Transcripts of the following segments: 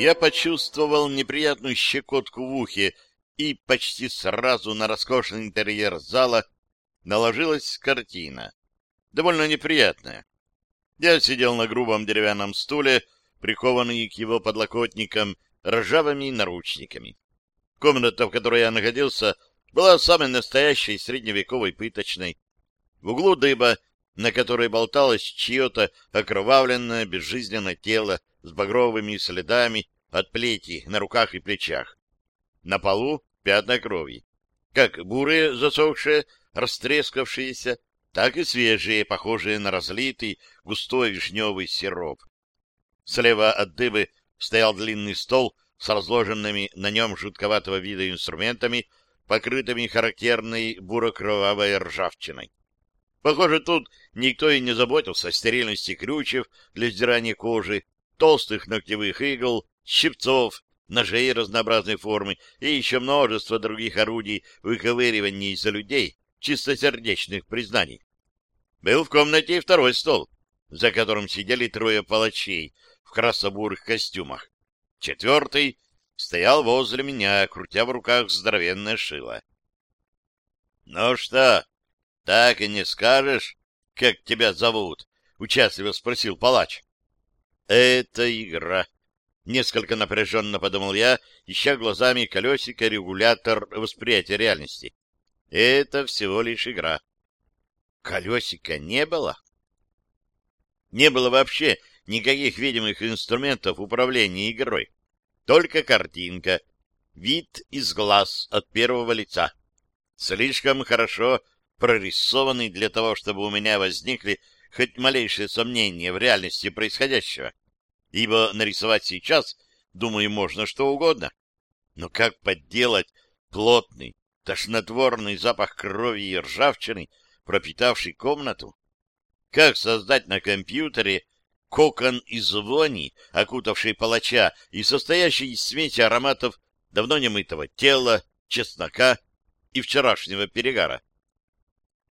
я почувствовал неприятную щекотку в ухе, и почти сразу на роскошный интерьер зала наложилась картина. Довольно неприятная. Я сидел на грубом деревянном стуле, прикованный к его подлокотникам ржавыми наручниками. Комната, в которой я находился, была самой настоящей средневековой пыточной. В углу дыба, на которой болталось чье-то окровавленное безжизненное тело с багровыми следами от плети на руках и плечах. На полу пятна крови. Как бурые, засохшие, растрескавшиеся, так и свежие, похожие на разлитый густой вишневый сироп. Слева от дыбы стоял длинный стол с разложенными на нем жутковатого вида инструментами, покрытыми характерной буро-кровавой ржавчиной. Похоже, тут никто и не заботился о стерильности крючев для сдирания кожи, толстых ногтевых игл, щипцов, ножей разнообразной формы и еще множество других орудий выковыривания из-за людей чистосердечных признаний. Был в комнате и второй стол, за которым сидели трое палачей в красно-бурых костюмах. Четвертый стоял возле меня, крутя в руках здоровенное шило. — Ну что, так и не скажешь, как тебя зовут? — участливо спросил палач. — Это игра, Несколько напряженно подумал я, ища глазами колесико-регулятор восприятия реальности. Это всего лишь игра. Колесика не было? Не было вообще никаких видимых инструментов управления игрой. Только картинка. Вид из глаз от первого лица. Слишком хорошо прорисованный для того, чтобы у меня возникли хоть малейшие сомнения в реальности происходящего ибо нарисовать сейчас, думаю, можно что угодно. Но как подделать плотный, тошнотворный запах крови и ржавчины, пропитавший комнату? Как создать на компьютере кокон из вони, окутавший палача и состоящий из смеси ароматов давно немытого тела, чеснока и вчерашнего перегара?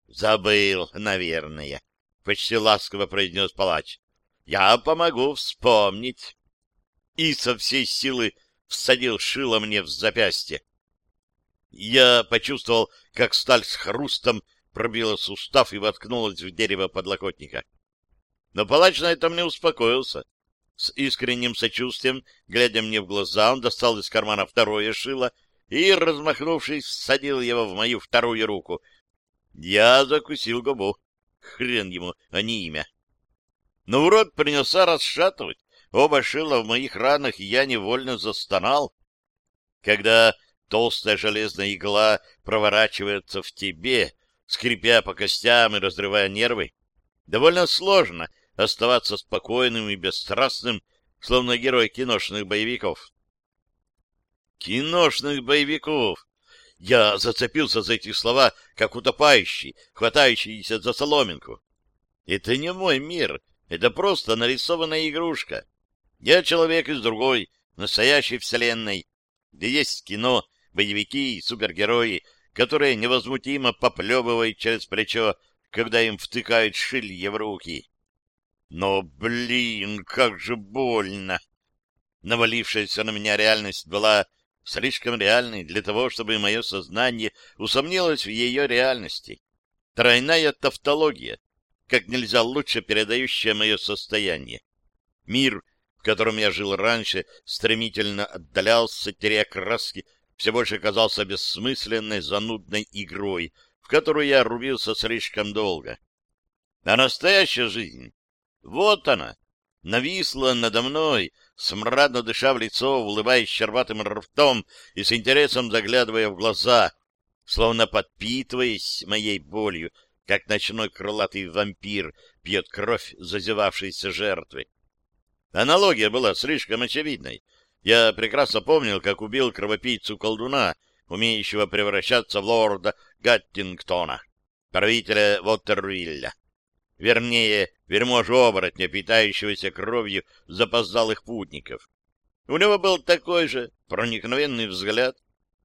«Забыл, наверное», — почти ласково произнес палач. Я помогу вспомнить. И со всей силы всадил шило мне в запястье. Я почувствовал, как сталь с хрустом пробила сустав и воткнулась в дерево подлокотника. Но палач на этом не успокоился. С искренним сочувствием, глядя мне в глаза, он достал из кармана второе шило и, размахнувшись, всадил его в мою вторую руку. Я закусил губу. Хрен ему, а не имя. Но урод принялся расшатывать оба шила в моих ранах, и я невольно застонал. Когда толстая железная игла проворачивается в тебе, скрипя по костям и разрывая нервы, довольно сложно оставаться спокойным и бесстрастным, словно герой киношных боевиков. Киношных боевиков! Я зацепился за эти слова, как утопающий, хватающийся за соломинку. Это не мой мир, это просто нарисованная игрушка. Я человек из другой, настоящей вселенной, где есть кино, боевики и супергерои, которые невозмутимо поплевывают через плечо, когда им втыкают шилье в руки. Но, блин, как же больно! Навалившаяся на меня реальность была слишком реальной для того, чтобы мое сознание усомнилось в ее реальности. Тройная тавтология, как нельзя лучше передающее мое состояние. Мир, в котором я жил раньше, стремительно отдалялся, теряя краски, все больше казался бессмысленной, занудной игрой, в которую я рубился слишком долго. А настоящая жизнь, вот она, нависла надо мной, смрадно дыша в лицо, улыбаясь щербатым ртом и с интересом заглядывая в глаза, словно подпитываясь моей болью, как ночной крылатый вампир пьет кровь зазевавшейся жертвы. Аналогия была слишком очевидной. Я прекрасно помнил, как убил кровопийцу-колдуна, умеющего превращаться в лорда Гаттингтона, правителя Воттервилля. Вернее, вельможу-оборотня, питающегося кровью запоздалых путников. У него был такой же проникновенный взгляд,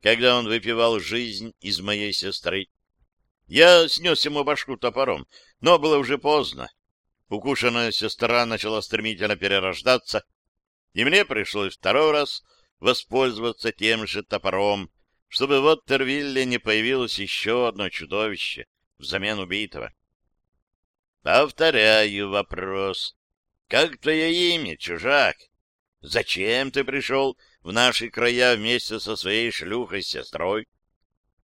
когда он выпивал жизнь из моей сестры. Я снес ему башку топором, но было уже поздно. Укушенная сестра начала стремительно перерождаться. И мне пришлось второй раз воспользоваться тем же топором, чтобы в Оттервилле не появилось еще одно чудовище взамен убитого. Повторяю вопрос. Как твое имя, чужак? Зачем ты пришел в наши края вместе со своей шлюхой-сестрой?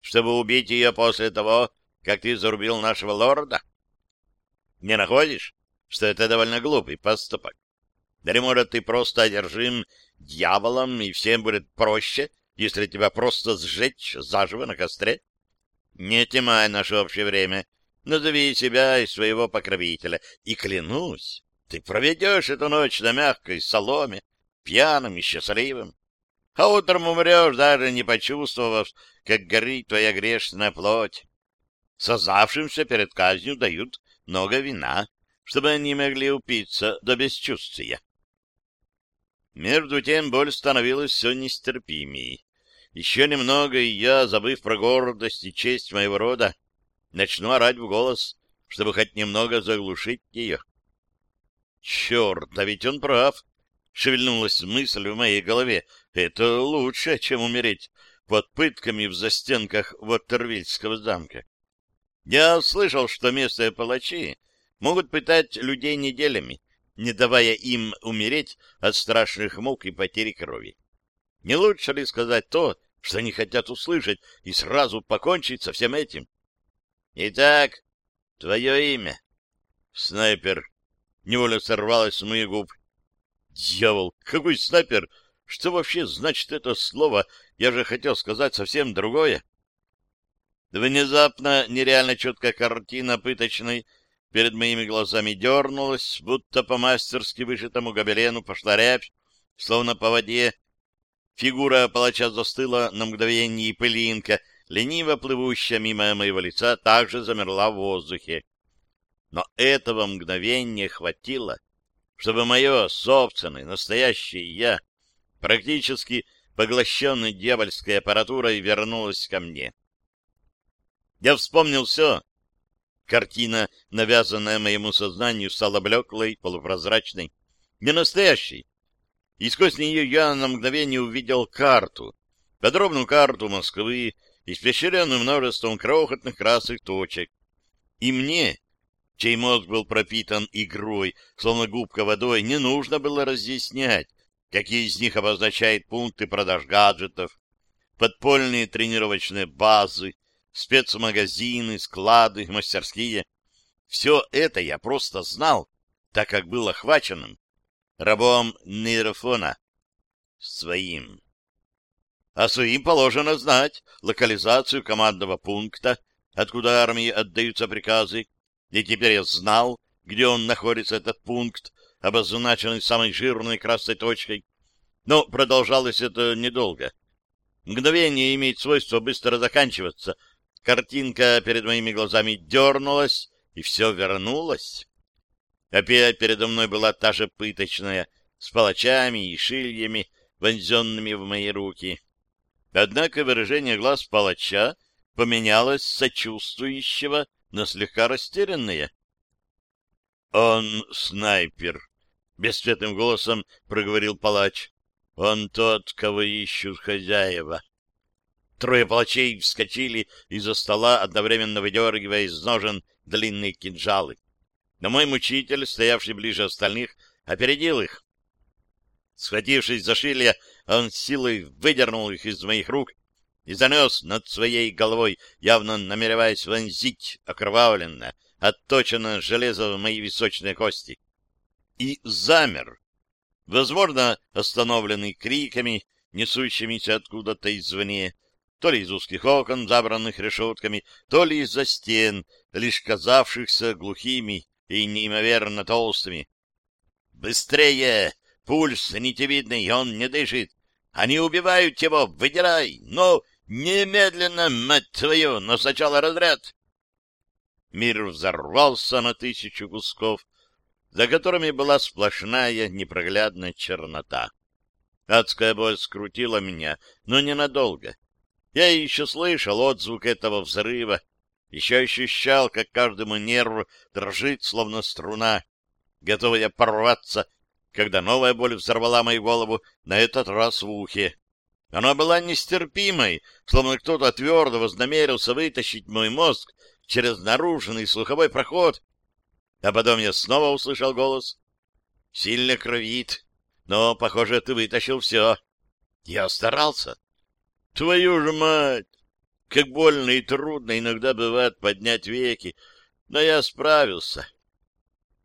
Чтобы убить ее после того, как ты зарубил нашего лорда? Не находишь, что это довольно глупый поступок? Или, может, ты просто одержим дьяволом, и всем будет проще, если тебя просто сжечь заживо на костре? Не темай наше общее время. Назови себя и своего покровителя. И клянусь, ты проведешь эту ночь на мягкой соломе, пьяным и счастливым. А утром умрешь, даже не почувствовав, как горит твоя грешная плоть. Сознавшимся перед казнью дают много вина, чтобы они могли упиться до бесчувствия. Между тем боль становилась все нестерпимей. Еще немного, и я, забыв про гордость и честь моего рода, начну орать в голос, чтобы хоть немного заглушить ее. Черт, да ведь он прав. Шевельнулась мысль в моей голове. Это лучше, чем умереть под пытками в застенках Воттервильского замка. Я слышал, что местные палачи могут пытать людей неделями, не давая им умереть от страшных мук и потери крови. Не лучше ли сказать то, что они хотят услышать, и сразу покончить со всем этим? Итак, твое имя. Снайпер. Невольно сорвалось с моих губ. Дьявол, какой снайпер? Что вообще значит это слово? Я же хотел сказать совсем другое. Внезапно нереально четкая картина пыточной перед моими глазами дернулась, будто по мастерски вышитому гобелену пошла рябь, словно по воде, Фигура палача застыла на мгновение, пылинка, лениво плывущая мимо моего лица, также замерла в воздухе. Но этого мгновения хватило, чтобы мое собственное, настоящее «я», практически поглощенный дьявольской аппаратурой, вернулось ко мне. Я вспомнил все. Картина, навязанная моему сознанию, стала блеклой, полупрозрачной, не настоящей, и сквозь нее я на мгновение увидел карту, подробную карту Москвы, испещренную множеством крохотных красных точек. И мне, чей мозг был пропитан игрой, словно губка водой, не нужно было разъяснять, какие из них обозначают пункты продаж гаджетов, подпольные тренировочные базы, спецмагазины, склады, мастерские. Все это я просто знал, так как был охваченным рабом нейрофона. Своим. А своим положено знать локализацию командного пункта, откуда армии отдаются приказы, и теперь я знал, где он находится, этот пункт, обозначенный самой жирной красной точкой. Но продолжалось это недолго. Мгновение имеет свойство быстро заканчиваться. Картинка перед моими глазами дернулась, и все вернулось. Опять передо мной была та же пыточная, с палачами и шильями, вонзенными в мои руки. Однако выражение глаз палача поменялось с сочувствующего на слегка растерянное. — Он снайпер, — бесцветным голосом проговорил палач. — Он тот, кого ищут хозяева. Трое палачей вскочили из-за стола, одновременно выдергивая из ножен длинные кинжалы но мой мучитель, стоявший ближе остальных, опередил их. Схватившись за шилья, он силой выдернул их из моих рук и занес над своей головой, явно намереваясь вонзить окровавленное, отточенное железо в мои височные кости. И замер, возможно, остановленный криками, несущимися откуда-то извне, то ли из узких окон, забранных решетками, то ли из-за стен, лишь казавшихся глухими и неимоверно толстыми. «Быстрее! Пульс нитевидный, он не дышит! Они убивают его! Выдирай! Но немедленно, мать твою, но сначала разряд!» Мир взорвался на тысячу кусков, за которыми была сплошная непроглядная чернота. Адская боль скрутила меня, но ненадолго. Я еще слышал отзвук этого взрыва, еще ощущал, как каждому нерв дрожит, словно струна, готовая порваться когда новая боль взорвала мою голову, на этот раз в ухе. Она была нестерпимой, словно кто-то твердо вознамерился вытащить мой мозг через наружный слуховой проход. А потом я снова услышал голос. Сильно кровит, но, похоже, ты вытащил все. Я старался. Твою же мать! Как больно и трудно иногда бывает поднять веки, но я справился.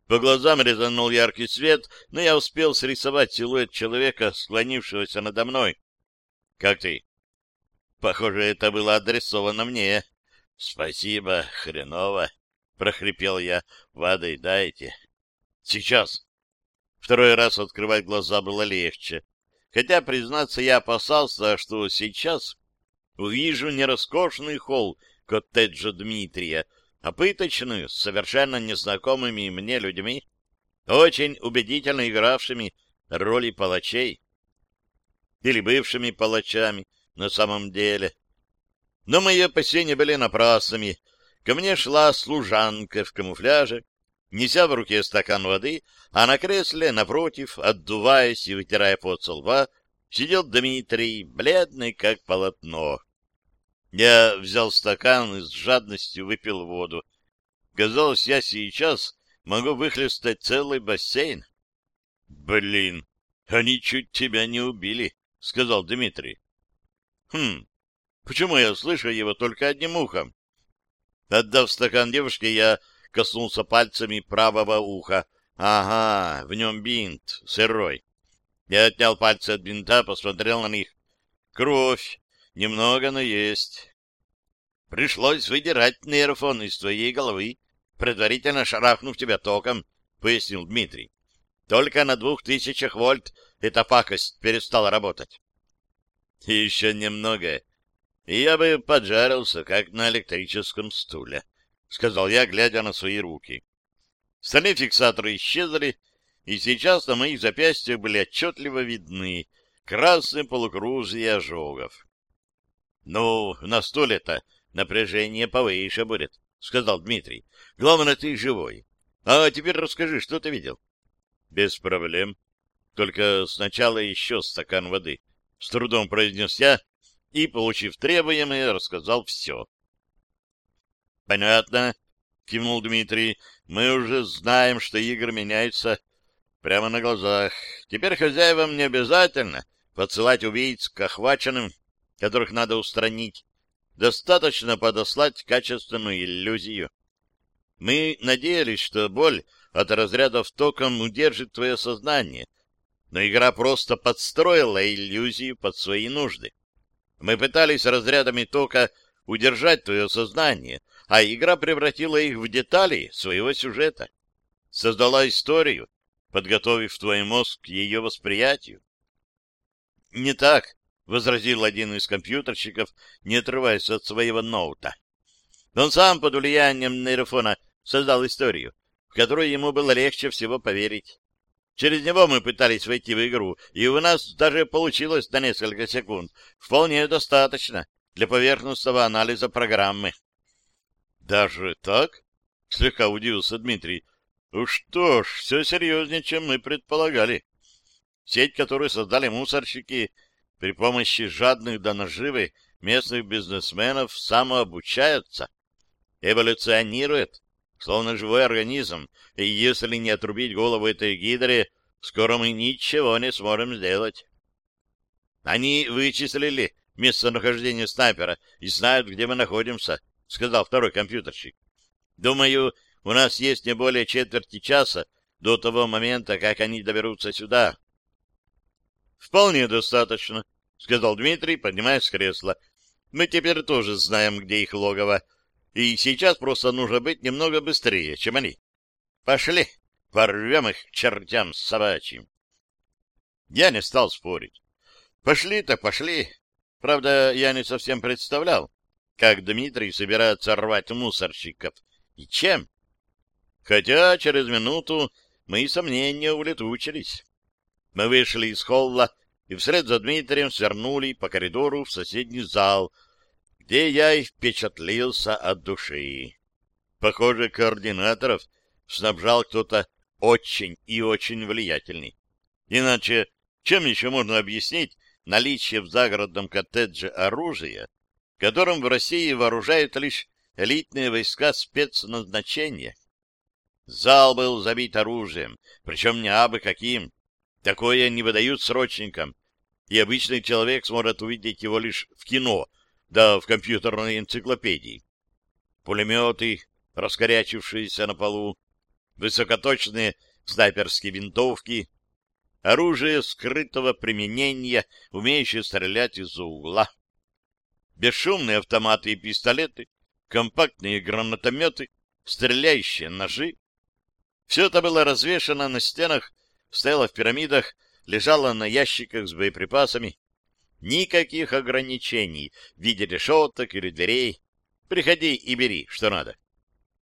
По глазам резанул яркий свет, но я успел срисовать силуэт человека, склонившегося надо мной. — Как ты? — Похоже, это было адресовано мне. — Спасибо, хреново, — прохрипел я. — Воды дайте. — Сейчас. Второй раз открывать глаза было легче. Хотя, признаться, я опасался, что сейчас увижу не роскошный холл коттеджа Дмитрия, а пыточную с совершенно незнакомыми мне людьми, очень убедительно игравшими роли палачей. Или бывшими палачами на самом деле. Но мои опасения были напрасными. Ко мне шла служанка в камуфляже, неся в руке стакан воды, а на кресле, напротив, отдуваясь и вытирая пот со лба, сидел Дмитрий, бледный как полотно. Я взял стакан и с жадностью выпил воду. Казалось, я сейчас могу выхлестать целый бассейн. — Блин, они чуть тебя не убили, — сказал Дмитрий. — Хм, почему я слышу его только одним ухом? Отдав стакан девушке, я коснулся пальцами правого уха. Ага, в нем бинт, сырой. Я отнял пальцы от бинта, посмотрел на них. Кровь. Немного, но есть. Пришлось выдирать нейрофон из твоей головы, предварительно шарахнув тебя током, — пояснил Дмитрий. Только на двух тысячах вольт эта пакость перестала работать. И еще немного, и я бы поджарился, как на электрическом стуле, — сказал я, глядя на свои руки. Стальные фиксаторы исчезли, и сейчас на моих запястьях были отчетливо видны красные полукружия ожогов. Ну, на стуле-то напряжение повыше будет, — сказал Дмитрий. — Главное, ты живой. А теперь расскажи, что ты видел? — Без проблем. Только сначала еще стакан воды. С трудом произнес я и, получив требуемое, рассказал все. — Понятно, — кивнул Дмитрий. — Мы уже знаем, что игры меняются прямо на глазах. Теперь хозяевам не обязательно подсылать убийц к охваченным которых надо устранить, достаточно подослать качественную иллюзию. Мы надеялись, что боль от разрядов током удержит твое сознание, но игра просто подстроила иллюзию под свои нужды. Мы пытались разрядами тока удержать твое сознание, а игра превратила их в детали своего сюжета. Создала историю, подготовив твой мозг к ее восприятию. Не так, — возразил один из компьютерщиков, не отрываясь от своего ноута. Он сам под влиянием нейрофона создал историю, в которую ему было легче всего поверить. Через него мы пытались войти в игру, и у нас даже получилось на несколько секунд. Вполне достаточно для поверхностного анализа программы. — Даже так? — слегка удивился Дмитрий. — Ну что ж, все серьезнее, чем мы предполагали. Сеть, которую создали мусорщики, при помощи жадных до наживы местных бизнесменов самообучаются, эволюционирует, словно живой организм, и если не отрубить голову этой гидре, скоро мы ничего не сможем сделать. Они вычислили местонахождение снайпера и знают, где мы находимся, — сказал второй компьютерщик. Думаю, у нас есть не более четверти часа до того момента, как они доберутся сюда. — Вполне достаточно, — сказал Дмитрий, поднимаясь с кресла. — Мы теперь тоже знаем, где их логово, и сейчас просто нужно быть немного быстрее, чем они. Пошли, порвем их чертям собачьим. Я не стал спорить. Пошли-то пошли. Правда, я не совсем представлял, как Дмитрий собирается рвать мусорщиков и чем. Хотя через минуту мои сомнения улетучились. Мы вышли из холла и вслед за Дмитрием свернули по коридору в соседний зал, где я и впечатлился от души. Похоже, координаторов снабжал кто-то очень и очень влиятельный. Иначе чем еще можно объяснить наличие в загородном коттедже оружия, которым в России вооружают лишь элитные войска спецназначения? Зал был забит оружием, причем не абы каким. Такое не выдают срочникам, и обычный человек сможет увидеть его лишь в кино, да в компьютерной энциклопедии. Пулеметы, раскорячившиеся на полу, высокоточные снайперские винтовки, оружие скрытого применения, умеющее стрелять из-за угла, бесшумные автоматы и пистолеты, компактные гранатометы, стреляющие ножи. Все это было развешано на стенах, стояло в пирамидах, лежало на ящиках с боеприпасами. Никаких ограничений в виде решеток или дверей. Приходи и бери, что надо.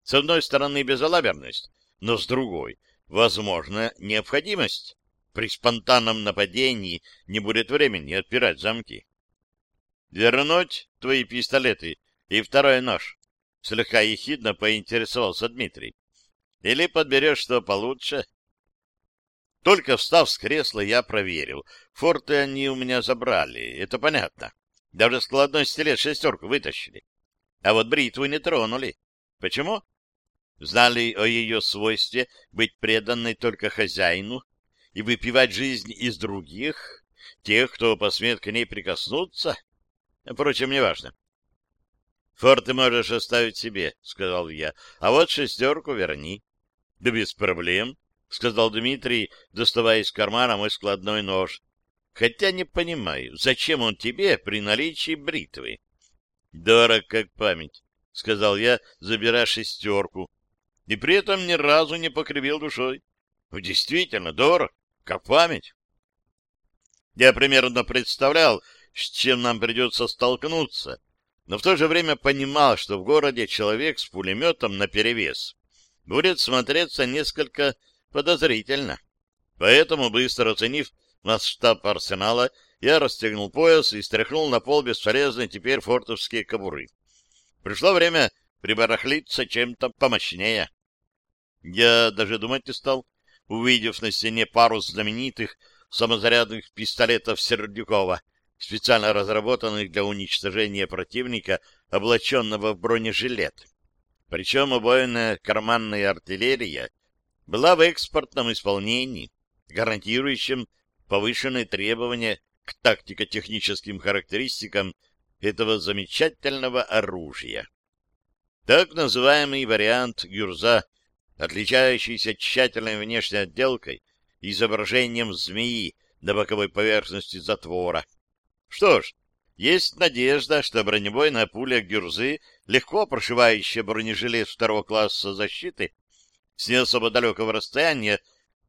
С одной стороны, безалаберность, но с другой, возможно, необходимость. При спонтанном нападении не будет времени отпирать замки. «Вернуть твои пистолеты и второй нож?» Слегка ехидно поинтересовался Дмитрий. «Или подберешь что получше?» Только встав с кресла, я проверил. Форты они у меня забрали, это понятно. Даже складной стилет шестерку вытащили. А вот бритву не тронули. Почему? Знали о ее свойстве быть преданной только хозяину и выпивать жизнь из других, тех, кто посмеет к ней прикоснуться? Впрочем, неважно. — Форты можешь оставить себе, — сказал я, — а вот шестерку верни. — Да без проблем, — сказал Дмитрий, доставая из кармана мой складной нож. — Хотя не понимаю, зачем он тебе при наличии бритвы? — Дорог как память, — сказал я, забирая шестерку, и при этом ни разу не покривил душой. Действительно, дорог, как память. Я примерно представлял, с чем нам придется столкнуться, но в то же время понимал, что в городе человек с пулеметом наперевес будет смотреться несколько подозрительно. Поэтому, быстро оценив масштаб арсенала, я расстегнул пояс и стряхнул на пол бесполезные теперь фортовские кобуры. Пришло время прибарахлиться чем-то помощнее. Я даже думать не стал, увидев на стене пару знаменитых самозарядных пистолетов Сердюкова, специально разработанных для уничтожения противника, облаченного в бронежилет. Причем убойная карманная артиллерия была в экспортном исполнении, гарантирующем повышенные требования к тактико-техническим характеристикам этого замечательного оружия. Так называемый вариант «Гюрза», отличающийся тщательной внешней отделкой и изображением змеи на боковой поверхности затвора. Что ж, есть надежда, что бронебойная пуля «Гюрзы», легко прошивающая бронежилет второго класса защиты, с не особо далекого расстояния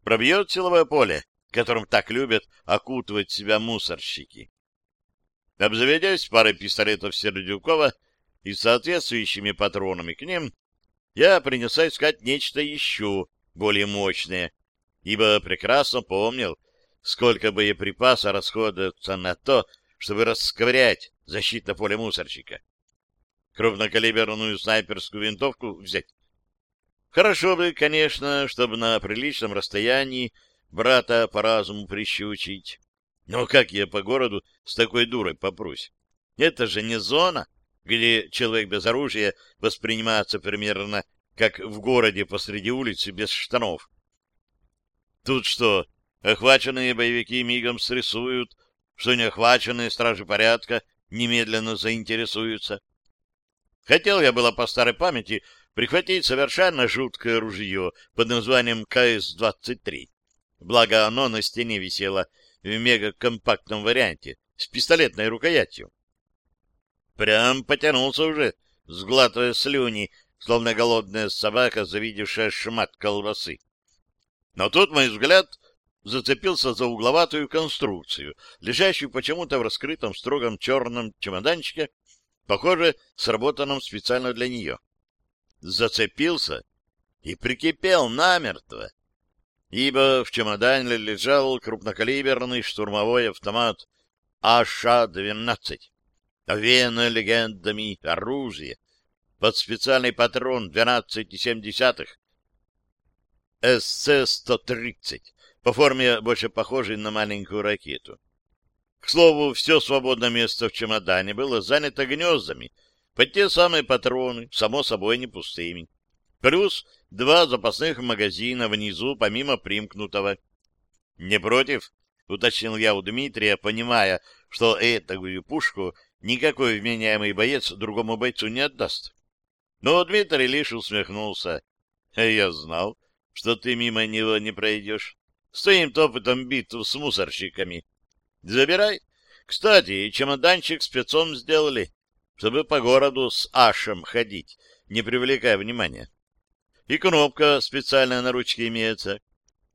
пробьет силовое поле, которым так любят окутывать себя мусорщики. Обзаведясь парой пистолетов Сердюкова и соответствующими патронами к ним, я принялся искать нечто еще более мощное, ибо прекрасно помнил, сколько боеприпаса расходуется на то, чтобы расковырять защитное поле мусорщика. Крупнокалиберную снайперскую винтовку взять. Хорошо бы, конечно, чтобы на приличном расстоянии брата по разуму прищучить. Но как я по городу с такой дурой попрусь? Это же не зона, где человек без оружия воспринимается примерно как в городе посреди улицы без штанов. Тут что, охваченные боевики мигом срисуют, что неохваченные стражи порядка немедленно заинтересуются. Хотел я было по старой памяти прихватить совершенно жуткое ружье под названием КС-23. Благо оно на стене висело в мегакомпактном варианте с пистолетной рукоятью. Прям потянулся уже, сглатывая слюни, словно голодная собака, завидевшая шмат колбасы. Но тут мой взгляд зацепился за угловатую конструкцию, лежащую почему-то в раскрытом строгом черном чемоданчике, похоже, сработанном специально для нее. Зацепился и прикипел намертво, ибо в чемодане лежал крупнокалиберный штурмовой автомат АШ-12, овеянное легендами оружие, под специальный патрон 12,7. СЦ-130, по форме больше похожий на маленькую ракету. К слову, все свободное место в чемодане было занято гнездами, под те самые патроны, само собой не пустыми. Плюс два запасных магазина внизу, помимо примкнутого. «Не против?» — уточнил я у Дмитрия, понимая, что эту пушку никакой вменяемый боец другому бойцу не отдаст. Но Дмитрий лишь усмехнулся. «Я знал, что ты мимо него не пройдешь. С твоим опытом битв с мусорщиками. Забирай. Кстати, чемоданчик спецом сделали, чтобы по городу с Ашем ходить, не привлекая внимания. И кнопка специальная на ручке имеется.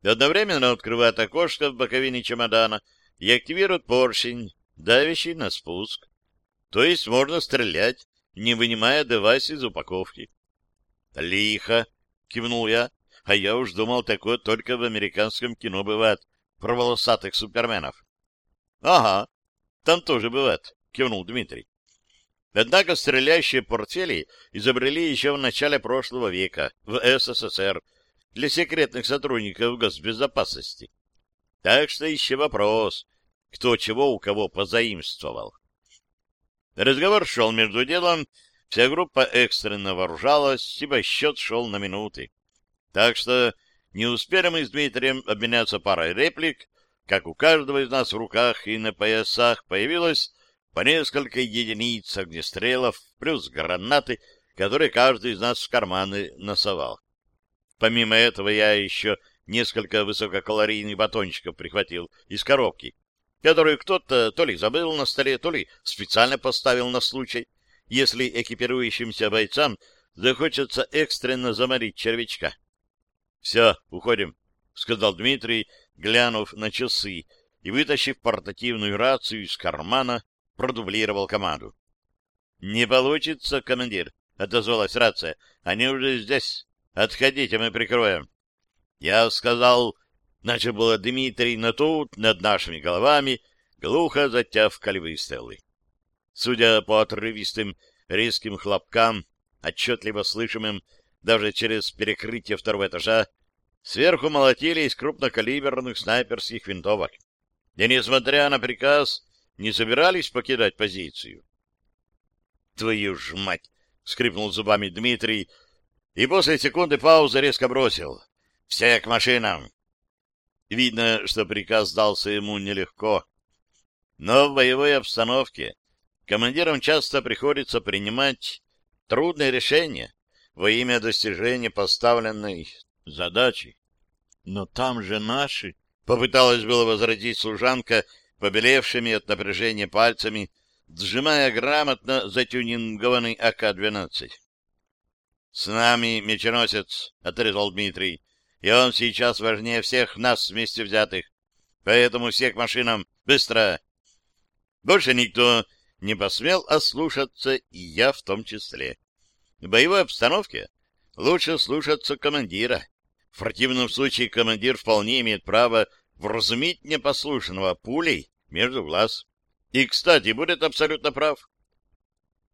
Одновременно открывает окошко в боковине чемодана и активирует поршень, давящий на спуск. То есть можно стрелять, не вынимая девайс из упаковки. «Лихо!» — кивнул я. «А я уж думал, такое только в американском кино бывает, про волосатых суперменов». — Ага, там тоже бывает, — кивнул Дмитрий. Однако стреляющие портфели изобрели еще в начале прошлого века в СССР для секретных сотрудников госбезопасности. Так что еще вопрос, кто чего у кого позаимствовал. Разговор шел между делом, вся группа экстренно вооружалась, ибо счет шел на минуты. Так что не успели мы с Дмитрием обменяться парой реплик, как у каждого из нас в руках и на поясах появилось по несколько единиц огнестрелов плюс гранаты, которые каждый из нас в карманы носовал. Помимо этого я еще несколько высококалорийных батончиков прихватил из коробки, которую кто-то то ли забыл на столе, то ли специально поставил на случай, если экипирующимся бойцам захочется экстренно заморить червячка. — Все, уходим, — сказал Дмитрий, глянув на часы и, вытащив портативную рацию из кармана, продублировал команду. — Не получится, командир, — отозвалась рация. — Они уже здесь. Отходите, мы прикроем. Я сказал, начал было Дмитрий, но тут над нашими головами глухо затявкали выстрелы. Судя по отрывистым резким хлопкам, отчетливо слышимым даже через перекрытие второго этажа, Сверху молотили из крупнокалиберных снайперских винтовок. И, несмотря на приказ, не собирались покидать позицию. «Твою ж мать!» — скрипнул зубами Дмитрий, и после секунды паузы резко бросил. «Все к машинам!» Видно, что приказ дался ему нелегко. Но в боевой обстановке командирам часто приходится принимать трудные решения во имя достижения поставленной задачи. Но там же наши. Попыталась было возразить служанка, побелевшими от напряжения пальцами, сжимая грамотно затюнингованный АК-12. — С нами меченосец, — отрезал Дмитрий, — и он сейчас важнее всех нас вместе взятых. Поэтому все к машинам, быстро! Больше никто не посмел ослушаться, и я в том числе. В боевой обстановке лучше слушаться командира. В противном случае командир вполне имеет право вразумить непослушного пулей между глаз. И, кстати, будет абсолютно прав.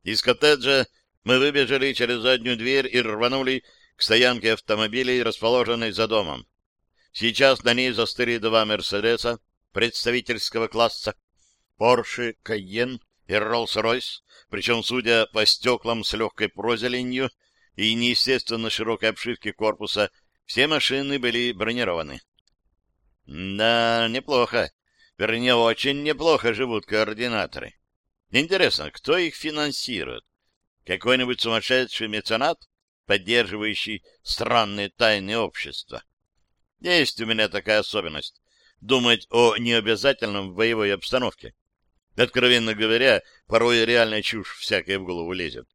Из коттеджа мы выбежали через заднюю дверь и рванули к стоянке автомобилей, расположенной за домом. Сейчас на ней застыли два «Мерседеса» представительского класса, «Порше», «Кайен» и «Роллс-Ройс», причем, судя по стеклам с легкой прозеленью и неестественно широкой обшивке корпуса, все машины были бронированы. Да, неплохо. Вернее, очень неплохо живут координаторы. Интересно, кто их финансирует? Какой-нибудь сумасшедший меценат, поддерживающий странные тайны общества? Есть у меня такая особенность — думать о необязательном в боевой обстановке. Откровенно говоря, порой реальная чушь всякая в голову лезет.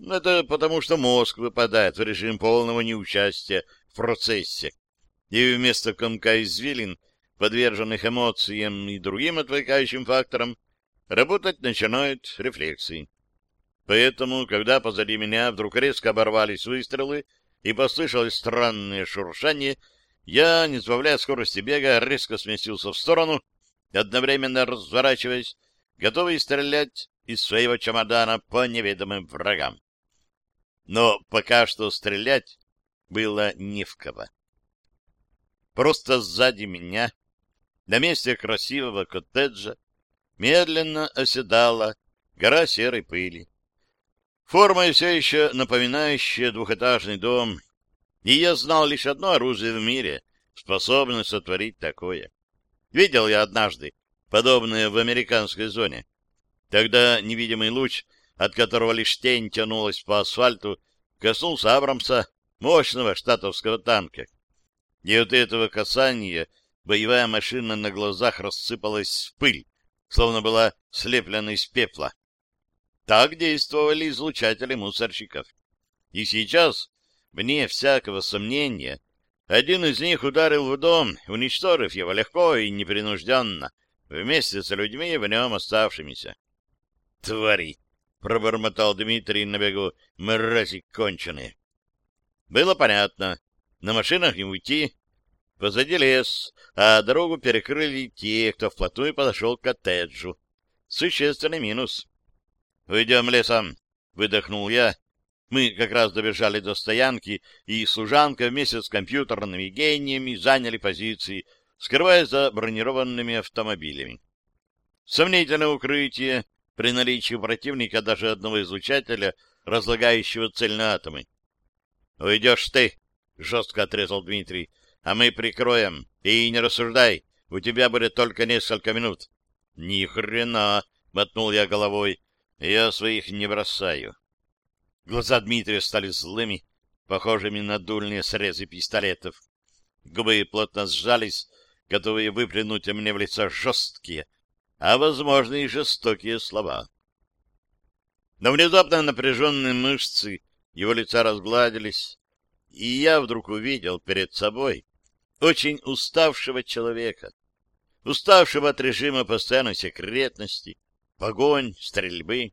Это потому, что мозг выпадает в режим полного неучастия в процессе, и вместо комка извилин, подверженных эмоциям и другим отвлекающим факторам, работать начинают рефлексы. Поэтому, когда позади меня вдруг резко оборвались выстрелы и послышалось странное шуршание, я, не сбавляя скорости бега, резко сместился в сторону, одновременно разворачиваясь, готовый стрелять из своего чемодана по неведомым врагам. Но пока что стрелять было не в кого. Просто сзади меня, на месте красивого коттеджа, медленно оседала гора серой пыли. Форма все еще напоминающая двухэтажный дом, и я знал лишь одно оружие в мире, способное сотворить такое. Видел я однажды подобное в американской зоне. Тогда невидимый луч, от которого лишь тень тянулась по асфальту, коснулся Абрамса, мощного штатовского танка. И от этого касания боевая машина на глазах рассыпалась в пыль, словно была слеплена из пепла. Так действовали излучатели мусорщиков. И сейчас, вне всякого сомнения, один из них ударил в дом, уничтожив его легко и непринужденно, вместе с людьми в нем оставшимися. «Твари!» — пробормотал Дмитрий на бегу. «Мрази конченые!» Было понятно. На машинах не уйти. Позади лес, а дорогу перекрыли те, кто вплотную подошел к коттеджу. Существенный минус. «Уйдем лесом!» — выдохнул я. Мы как раз добежали до стоянки, и служанка вместе с компьютерными гениями заняли позиции, скрываясь за бронированными автомобилями. Сомнительное укрытие при наличии противника даже одного излучателя, разлагающего цель на атомы. «Уйдешь ты!» — жестко отрезал Дмитрий. «А мы прикроем. И не рассуждай. У тебя будет только несколько минут». «Ни хрена!» — мотнул я головой. «Я своих не бросаю». Глаза Дмитрия стали злыми, похожими на дульные срезы пистолетов. Губы плотно сжались, готовые выплюнуть мне в лицо жесткие, а, возможно, и жестокие слова. Но внезапно напряженные мышцы его лица разгладились, и я вдруг увидел перед собой очень уставшего человека, уставшего от режима постоянной секретности, погонь, стрельбы,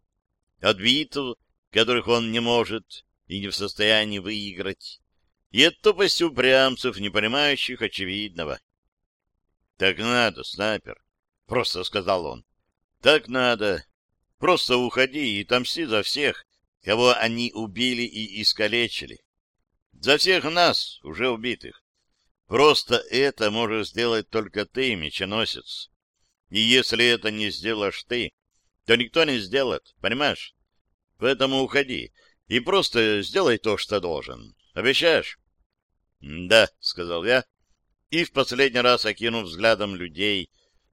от битв, которых он не может и не в состоянии выиграть, и от тупости упрямцев, не понимающих очевидного. — Так надо, снайпер, — просто сказал он. — Так надо. Просто уходи и тамси за всех, кого они убили и искалечили. За всех нас, уже убитых. Просто это можешь сделать только ты, меченосец. И если это не сделаешь ты, то никто не сделает, понимаешь? Поэтому уходи и просто сделай то, что должен. Обещаешь? — Да, — сказал я, и в последний раз, окинув взглядом людей,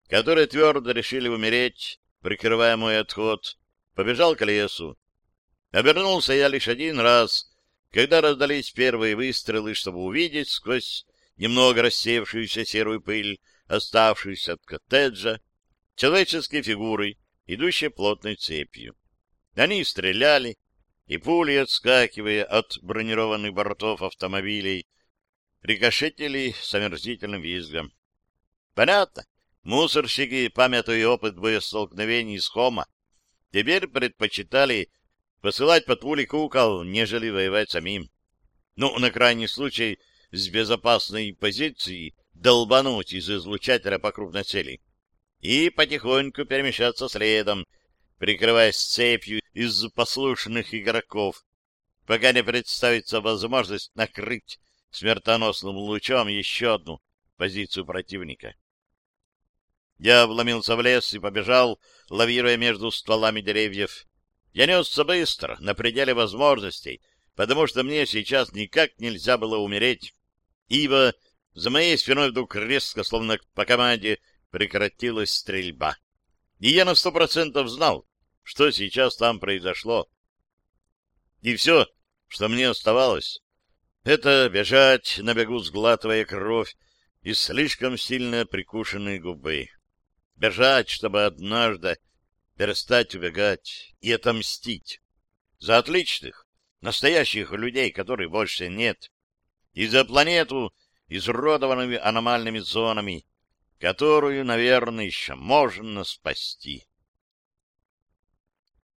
которые твердо решили умереть, прикрывая мой отход, побежал к лесу, Обернулся я лишь один раз, когда раздались первые выстрелы, чтобы увидеть сквозь немного рассеявшуюся серую пыль, оставшуюся от коттеджа, человеческие фигуры, идущие плотной цепью. Они стреляли, и пули, отскакивая от бронированных бортов автомобилей, рикошетили с омерзительным визгом. Понятно. Мусорщики, памятуя опыт боестолкновений с Хома, теперь предпочитали посылать патрули кукол, нежели воевать самим. Ну, на крайний случай, с безопасной позиции долбануть из излучателя по крупной цели и потихоньку перемещаться следом, прикрываясь цепью из послушных игроков, пока не представится возможность накрыть смертоносным лучом еще одну позицию противника. Я вломился в лес и побежал, лавируя между стволами деревьев, я несся быстро, на пределе возможностей, потому что мне сейчас никак нельзя было умереть, ибо за моей спиной вдруг резко, словно по команде, прекратилась стрельба. И я на сто процентов знал, что сейчас там произошло. И все, что мне оставалось, это бежать на бегу, сглатывая кровь из слишком сильно прикушенной губы. Бежать, чтобы однажды перестать убегать и отомстить. За отличных, настоящих людей, которых больше нет. И за планету, изуродованными аномальными зонами, которую, наверное, еще можно спасти.